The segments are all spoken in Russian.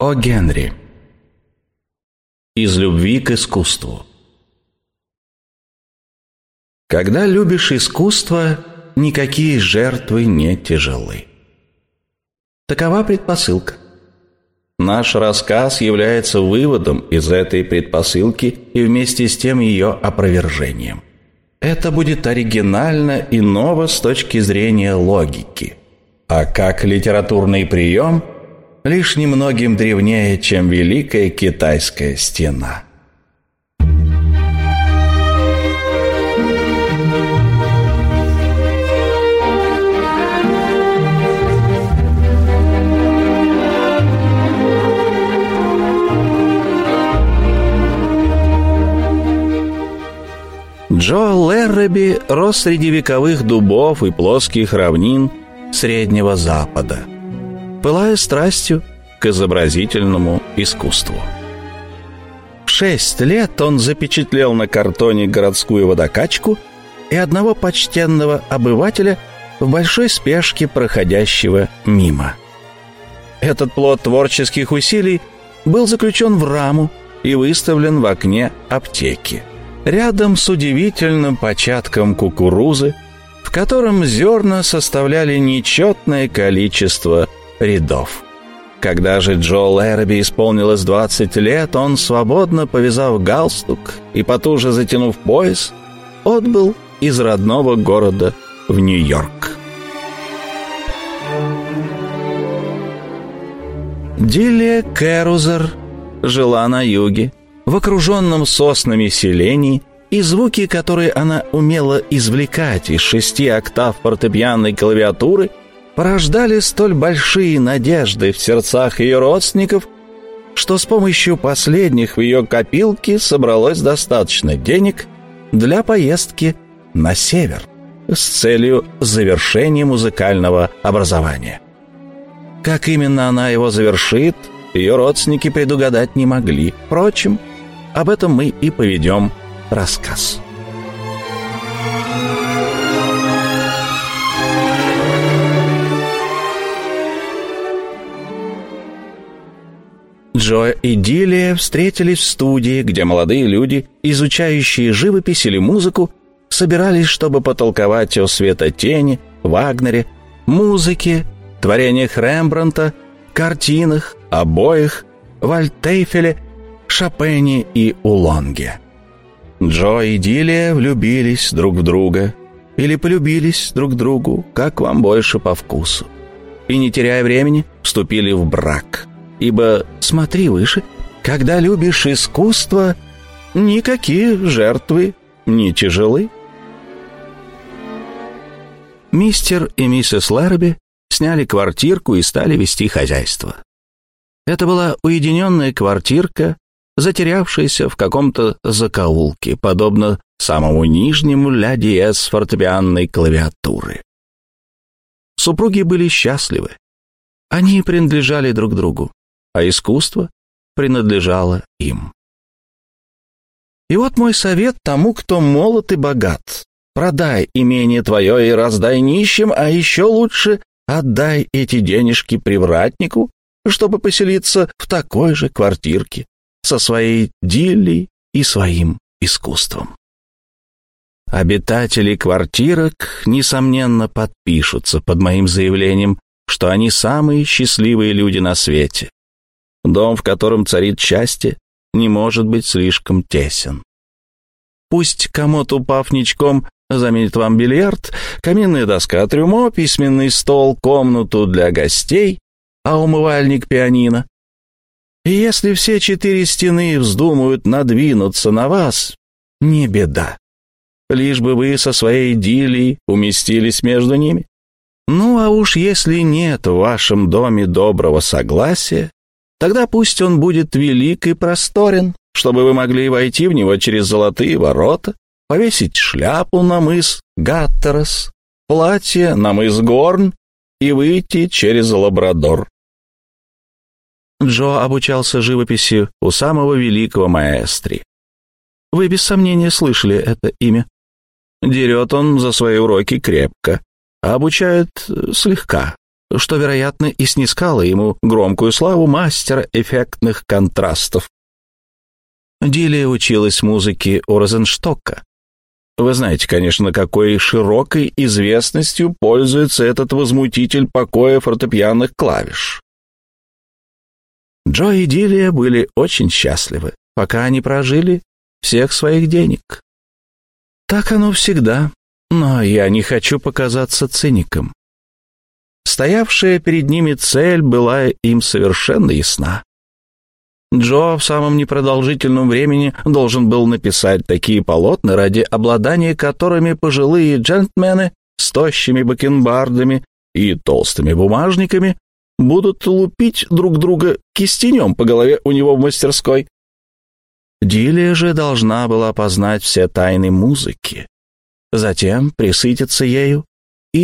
О Генри. Из любви к искусству. Когда любишь искусство, никакие жертвы не тяжелы. Такова предпосылка. Наш рассказ является выводом из этой предпосылки и вместе с тем ее опровержением. Это будет оригинально и ново с точки зрения логики. А как литературный прием – лишь немногим древнее, чем Великая Китайская стена. Джо Лерреби рос среди вековых дубов и плоских равнин Среднего Запада – пылая страстью к изобразительному искусству. В шесть лет он запечатлел на картоне городскую водокачку и одного почтенного обывателя в большой спешке проходящего мимо. Этот плод творческих усилий был заключен в раму и выставлен в окне аптеки, рядом с удивительным початком кукурузы, в котором зерна составляли нечетное количество рядов. Когда же Джо Лэраби исполнилось 20 лет, он, свободно повязав галстук и потуже затянув пояс, отбыл из родного города в Нью-Йорк. Дилия Кэрузер жила на юге, в окруженном соснами селении, и звуки, которые она умела извлекать из шести октав фортепианной клавиатуры – порождали столь большие надежды в сердцах ее родственников, что с помощью последних в ее копилке собралось достаточно денег для поездки на север с целью завершения музыкального образования. Как именно она его завершит, ее родственники предугадать не могли. Впрочем, об этом мы и поведем рассказ. Джо и Дилия встретились в студии, где молодые люди, изучающие живопись или музыку, собирались, чтобы потолковать о светотени, Вагнере, музыке, творениях Рембранта, картинах, обоях, Вальтейфеле, Шопене и Улонге. Джо и Дилия влюбились друг в друга или полюбились друг другу, как вам больше по вкусу. И, не теряя времени, вступили в брак ибо смотри выше, когда любишь искусство, никакие жертвы не тяжелы. Мистер и миссис Лэрби сняли квартирку и стали вести хозяйство. Это была уединенная квартирка, затерявшаяся в каком-то закоулке, подобно самому нижнему ля диез фортепианной клавиатуры. Супруги были счастливы. Они принадлежали друг другу а искусство принадлежало им. И вот мой совет тому, кто молод и богат. Продай имение твое и раздай нищим, а еще лучше отдай эти денежки привратнику, чтобы поселиться в такой же квартирке со своей дилей и своим искусством. Обитатели квартирок, несомненно, подпишутся под моим заявлением, что они самые счастливые люди на свете, Дом, в котором царит счастье, не может быть слишком тесен. Пусть комод, упав ничком, заменит вам бильярд, каминная доска трюмо, письменный стол, комнату для гостей, а умывальник пианино. И если все четыре стены вздумают надвинуться на вас, не беда. Лишь бы вы со своей дилей уместились между ними. Ну а уж если нет в вашем доме доброго согласия, Тогда пусть он будет велик и просторен, чтобы вы могли войти в него через золотые ворота, повесить шляпу на мыс Гаттерос, платье на мыс Горн и выйти через Лабрадор. Джо обучался живописи у самого великого маэстри. Вы без сомнения слышали это имя. Дерет он за свои уроки крепко, а обучает слегка, что, вероятно, и снискало ему громкую славу мастера эффектных контрастов. Дилия училась музыке у Розенштока. Вы знаете, конечно, какой широкой известностью пользуется этот возмутитель покоя фортепианных клавиш. Джо и Дилия были очень счастливы, пока они прожили всех своих денег. Так оно всегда, но я не хочу показаться циником. Стоявшая перед ними цель была им совершенно ясна. Джо в самом непродолжительном времени должен был написать такие полотна, ради обладания которыми пожилые джентльмены с тощими бакенбардами и толстыми бумажниками будут лупить друг друга кистенем по голове у него в мастерской. Дилия же должна была познать все тайны музыки, затем присытиться ею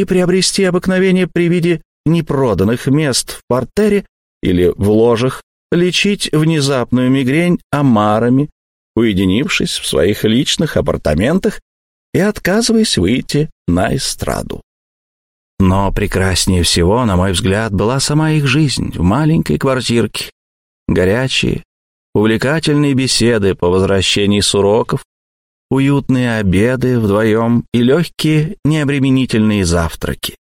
и приобрести обыкновение при виде непроданных мест в портере или в ложах лечить внезапную мигрень омарами, уединившись в своих личных апартаментах и отказываясь выйти на эстраду. Но прекраснее всего, на мой взгляд, была сама их жизнь в маленькой квартирке. Горячие, увлекательные беседы по возвращении с уроков, уютные обеды вдвоем и легкие, необременительные завтраки.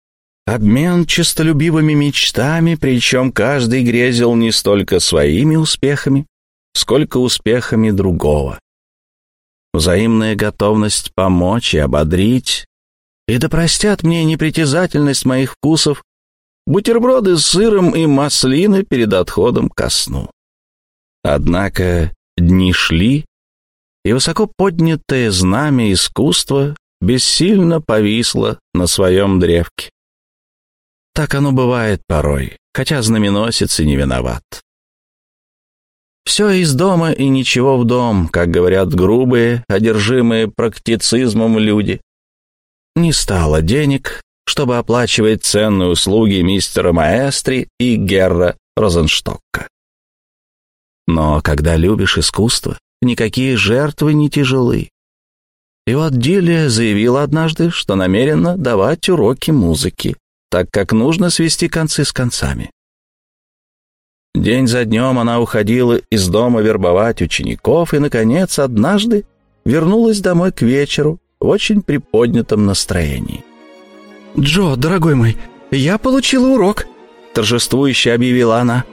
Обмен честолюбивыми мечтами, причем каждый грезил не столько своими успехами, сколько успехами другого. Взаимная готовность помочь и ободрить, и да простят мне непритязательность моих вкусов, бутерброды с сыром и маслины перед отходом ко сну. Однако дни шли, и высоко поднятое знамя искусства бессильно повисло на своем древке. Так оно бывает порой, хотя знаменосец и не виноват. Все из дома и ничего в дом, как говорят грубые, одержимые практицизмом люди. Не стало денег, чтобы оплачивать ценные услуги мистера Маэстри и Герра Розенштокка. Но когда любишь искусство, никакие жертвы не тяжелы. И вот Дилия заявила однажды, что намерена давать уроки музыки так как нужно свести концы с концами. День за днем она уходила из дома вербовать учеников и, наконец, однажды вернулась домой к вечеру в очень приподнятом настроении. «Джо, дорогой мой, я получила урок», — торжествующе объявила она.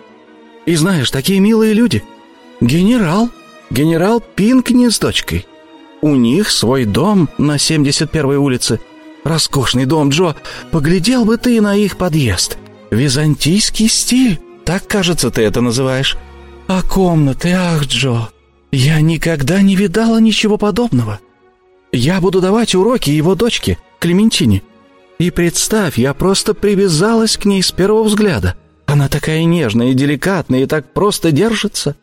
«И знаешь, такие милые люди. Генерал, генерал Пинкни с дочкой. У них свой дом на 71-й улице — Роскошный дом, Джо. Поглядел бы ты на их подъезд. Византийский стиль. Так, кажется, ты это называешь. А комнаты, ах, Джо. Я никогда не видала ничего подобного. Я буду давать уроки его дочке, Клементине. И представь, я просто привязалась к ней с первого взгляда. Она такая нежная и деликатная, и так просто держится.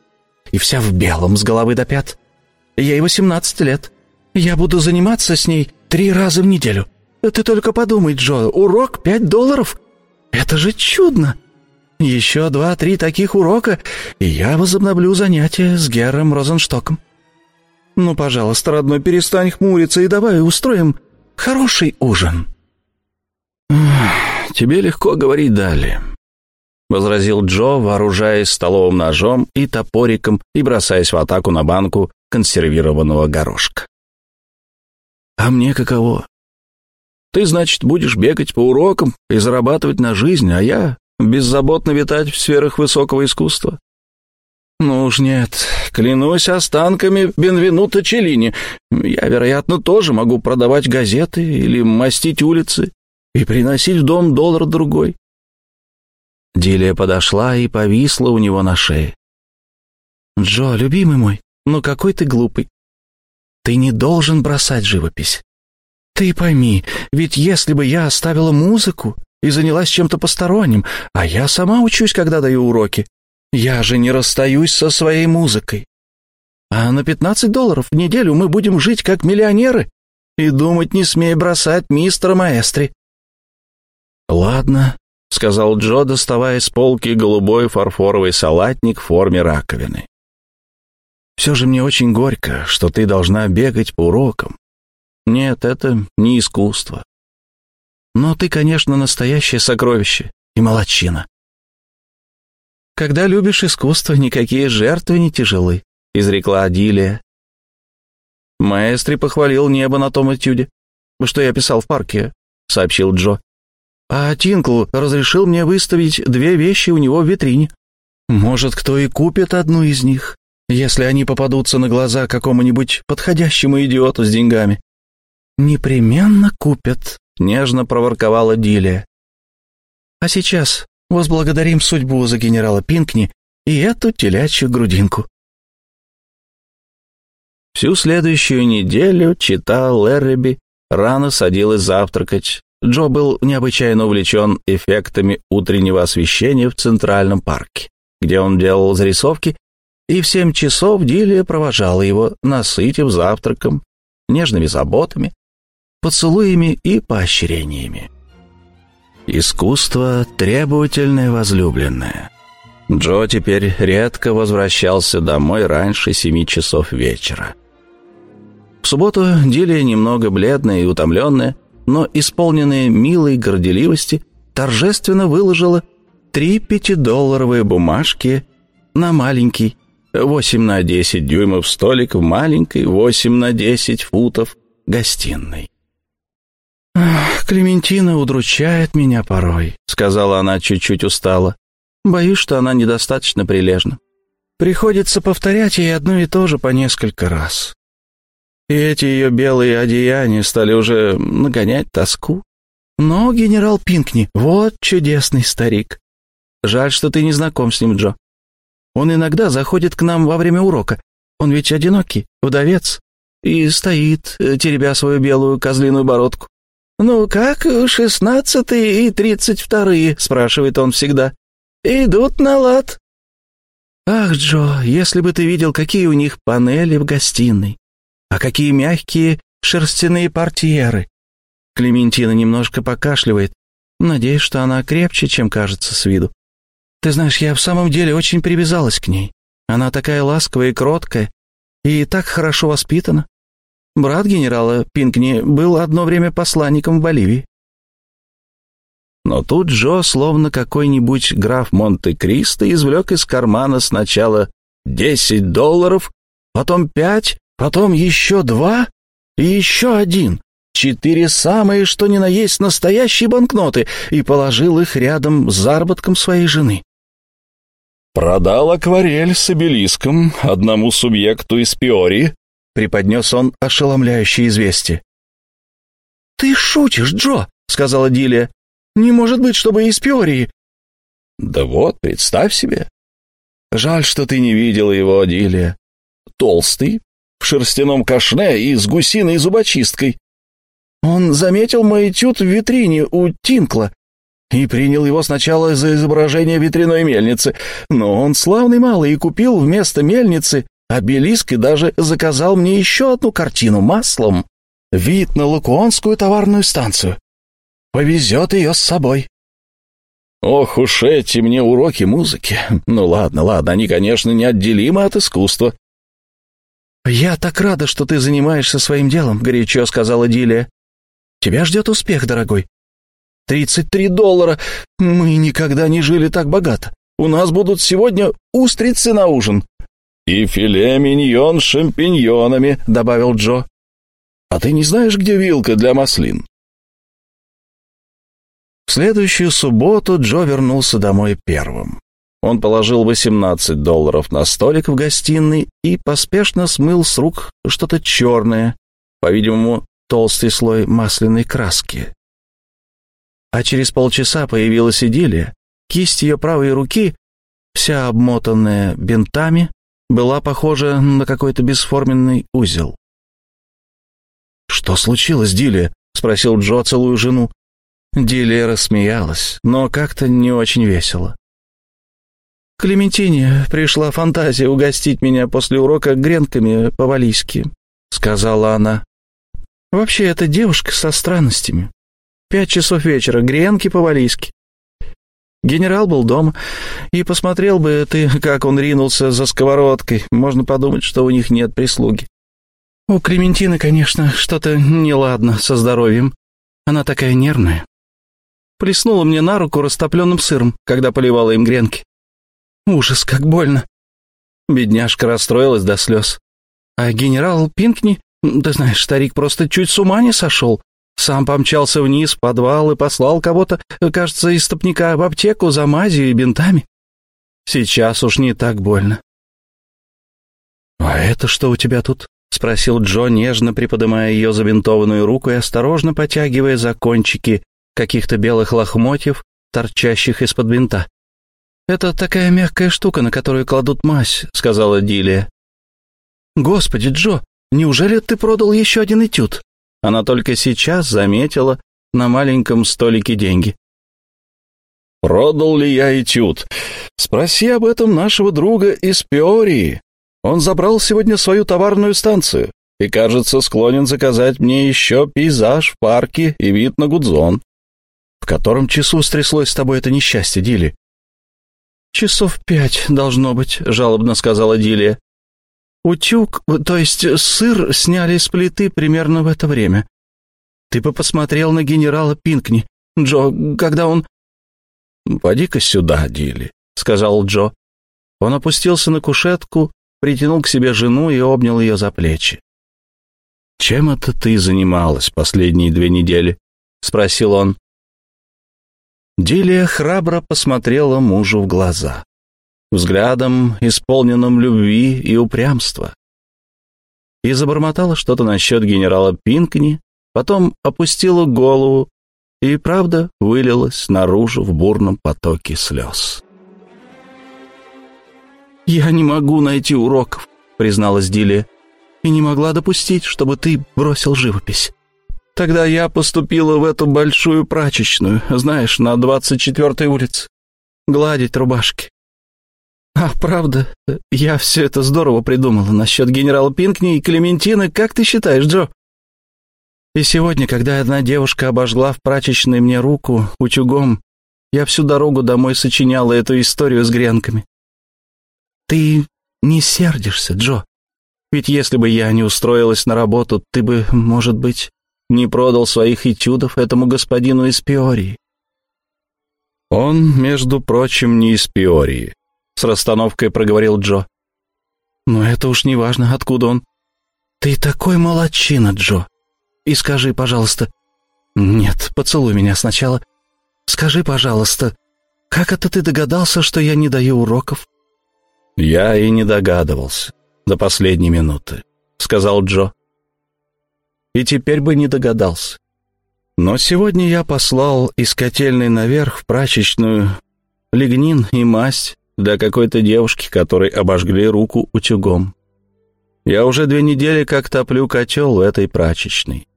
И вся в белом с головы до пят. Ей 18 лет. Я буду заниматься с ней три раза в неделю. Ты только подумай, Джо, урок пять долларов? Это же чудно! Еще два-три таких урока, и я возобновлю занятия с Гером Розенштоком. Ну, пожалуйста, родной, перестань хмуриться и давай устроим хороший ужин. «Тебе легко говорить далее», — возразил Джо, вооружаясь столовым ножом и топориком и бросаясь в атаку на банку консервированного горошка. «А мне каково? Ты, значит, будешь бегать по урокам и зарабатывать на жизнь, а я беззаботно витать в сферах высокого искусства. Ну уж нет, клянусь останками Бенвенута Челлини. Я, вероятно, тоже могу продавать газеты или мастить улицы и приносить в дом доллар-другой. Дилия подошла и повисла у него на шее. «Джо, любимый мой, ну какой ты глупый. Ты не должен бросать живопись. Ты пойми, ведь если бы я оставила музыку и занялась чем-то посторонним, а я сама учусь, когда даю уроки, я же не расстаюсь со своей музыкой. А на 15 долларов в неделю мы будем жить как миллионеры и думать не смей бросать мистера Маэстри. «Ладно», — сказал Джо, доставая с полки голубой фарфоровый салатник в форме раковины. «Все же мне очень горько, что ты должна бегать по урокам, нет, это не искусство. Но ты, конечно, настоящее сокровище, и молодчина. «Когда любишь искусство, никакие жертвы не тяжелы», — изрекла Адилия. Маэстри похвалил небо на том этюде, что я писал в парке, — сообщил Джо. А Тинкл разрешил мне выставить две вещи у него в витрине. Может, кто и купит одну из них, если они попадутся на глаза какому-нибудь подходящему идиоту с деньгами. «Непременно купят», — нежно проворковала Дилия. «А сейчас возблагодарим судьбу за генерала Пинкни и эту телячью грудинку». Всю следующую неделю читал Лерреби, рано садилась завтракать. Джо был необычайно увлечен эффектами утреннего освещения в Центральном парке, где он делал зарисовки и в семь часов Дилия провожала его, насытив завтраком, нежными заботами, поцелуями и поощрениями. Искусство — требовательное возлюбленное. Джо теперь редко возвращался домой раньше семи часов вечера. В субботу Дилия, немного бледная и утомленная, но исполненная милой горделивости, торжественно выложила три пятидолларовые бумажки на маленький 8 на 10 дюймов столик в маленькой 8 на 10 футов гостиной. «Ах, Клементина удручает меня порой», — сказала она чуть-чуть устало. «Боюсь, что она недостаточно прилежна. Приходится повторять ей одно и то же по несколько раз. И эти ее белые одеяния стали уже нагонять тоску. Но генерал Пинкни, вот чудесный старик. Жаль, что ты не знаком с ним, Джо. Он иногда заходит к нам во время урока. Он ведь одинокий, удовец, и стоит, э, теребя свою белую козлиную бородку. «Ну как, шестнадцатые и тридцать вторые?» — спрашивает он всегда. «Идут на лад». «Ах, Джо, если бы ты видел, какие у них панели в гостиной, а какие мягкие шерстяные портьеры!» Клементина немножко покашливает. Надеюсь, что она крепче, чем кажется с виду. Ты знаешь, я в самом деле очень привязалась к ней. Она такая ласковая и кроткая, и так хорошо воспитана. Брат генерала Пинкни был одно время посланником в Боливии. Но тут Джо, словно какой-нибудь граф Монте-Кристо, извлек из кармана сначала десять долларов, потом пять, потом еще два и еще один. Четыре самые, что ни на есть, настоящие банкноты, и положил их рядом с заработком своей жены. «Продал акварель с обелиском одному субъекту из Пиори», — преподнес он ошеломляющее известие. «Ты шутишь, Джо», — сказала Дилия. «Не может быть, чтобы из Пиории». «Да вот, представь себе». «Жаль, что ты не видела его, Дилия. Толстый, в шерстяном кашне и с гусиной зубочисткой. Он заметил мой этюд в витрине у Тинкла и принял его сначала за изображение ветряной мельницы, но он славный малый и купил вместо мельницы обелиск и даже заказал мне еще одну картину маслом. Вид на Лукуонскую товарную станцию. Повезет ее с собой. Ох уж эти мне уроки музыки. Ну ладно, ладно, они, конечно, неотделимы от искусства. «Я так рада, что ты занимаешься своим делом», — горячо сказала Дилия. «Тебя ждет успех, дорогой. Тридцать три доллара. Мы никогда не жили так богато. У нас будут сегодня устрицы на ужин». «И филе миньон с шампиньонами», — добавил Джо. «А ты не знаешь, где вилка для маслин?» В следующую субботу Джо вернулся домой первым. Он положил 18 долларов на столик в гостиной и поспешно смыл с рук что-то черное, по-видимому, толстый слой масляной краски. А через полчаса появилась идиллия. Кисть ее правой руки, вся обмотанная бинтами, была похожа на какой-то бесформенный узел. «Что случилось, Дилия?» — спросил Джо целую жену. Дилия рассмеялась, но как-то не очень весело. «Клементине пришла фантазия угостить меня после урока гренками по-валийски», — сказала она. «Вообще, эта девушка со странностями. Пять часов вечера, гренки по-валийски. Генерал был дома, и посмотрел бы ты, как он ринулся за сковородкой. Можно подумать, что у них нет прислуги. У Клементины, конечно, что-то неладно со здоровьем. Она такая нервная. плеснула мне на руку растопленным сыром, когда поливала им гренки. Ужас, как больно. Бедняжка расстроилась до слез. А генерал Пинкни, ты знаешь, старик просто чуть с ума не сошел. Сам помчался вниз в подвал и послал кого-то, кажется, из стопника в аптеку за мазью и бинтами. Сейчас уж не так больно. «А это что у тебя тут?» — спросил Джо, нежно приподнимая ее забинтованную руку и осторожно потягивая за кончики каких-то белых лохмотьев, торчащих из-под бинта. «Это такая мягкая штука, на которую кладут мазь», — сказала Дилия. «Господи, Джо, неужели ты продал еще один этюд?» Она только сейчас заметила на маленьком столике деньги. «Продал ли я этюд? Спроси об этом нашего друга из Пиории. Он забрал сегодня свою товарную станцию и, кажется, склонен заказать мне еще пейзаж в парке и вид на Гудзон. В котором часу стряслось с тобой это несчастье, Дили? Часов пять, должно быть, жалобно сказала Дилия. Утюг, то есть сыр, сняли с плиты примерно в это время. Ты бы посмотрел на генерала Пинкни, Джо, когда он... «Поди-ка сюда, Дили», — сказал Джо. Он опустился на кушетку, притянул к себе жену и обнял ее за плечи. «Чем это ты занималась последние две недели?» — спросил он. Дилия храбро посмотрела мужу в глаза, взглядом, исполненным любви и упрямства, и забормотала что-то насчет генерала Пинкни, потом опустила голову и, правда, вылилась наружу в бурном потоке слез. «Я не могу найти уроков», — призналась Дилия, «и не могла допустить, чтобы ты бросил живопись». Тогда я поступила в эту большую прачечную, знаешь, на 24-й улице, гладить рубашки. А правда, я все это здорово придумала насчет генерала Пинкни и Клементины, как ты считаешь, Джо? И сегодня, когда одна девушка обожгла в прачечной мне руку утюгом, я всю дорогу домой сочиняла эту историю с гренками. Ты не сердишься, Джо? Ведь если бы я не устроилась на работу, ты бы, может быть, не продал своих этюдов этому господину из Пиории. «Он, между прочим, не из Пиории», — с расстановкой проговорил Джо. «Но это уж не важно, откуда он. Ты такой молодчина, Джо. И скажи, пожалуйста...» «Нет, поцелуй меня сначала. Скажи, пожалуйста, как это ты догадался, что я не даю уроков?» «Я и не догадывался до последней минуты», — сказал Джо и теперь бы не догадался. Но сегодня я послал из котельной наверх в прачечную лигнин и масть для какой-то девушки, которой обожгли руку утюгом. Я уже две недели как топлю котел в этой прачечной.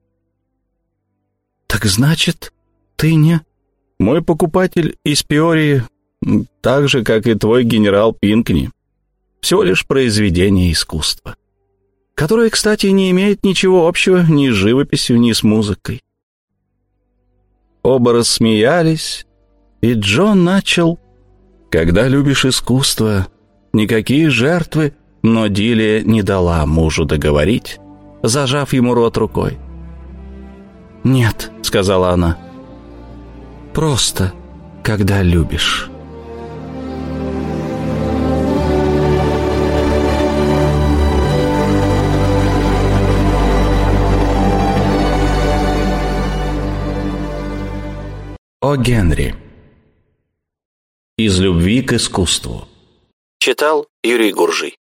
«Так значит, ты не...» «Мой покупатель из Пиории, так же, как и твой генерал Пинкни, всего лишь произведение искусства» которое, кстати, не имеет ничего общего ни с живописью, ни с музыкой. Оба рассмеялись, и Джон начал. Когда любишь искусство, никакие жертвы, но Дилия не дала мужу договорить, зажав ему рот рукой. «Нет», — сказала она, — «просто, когда любишь». О Генри. Из любви к искусству. Читал Юрий Гуржий.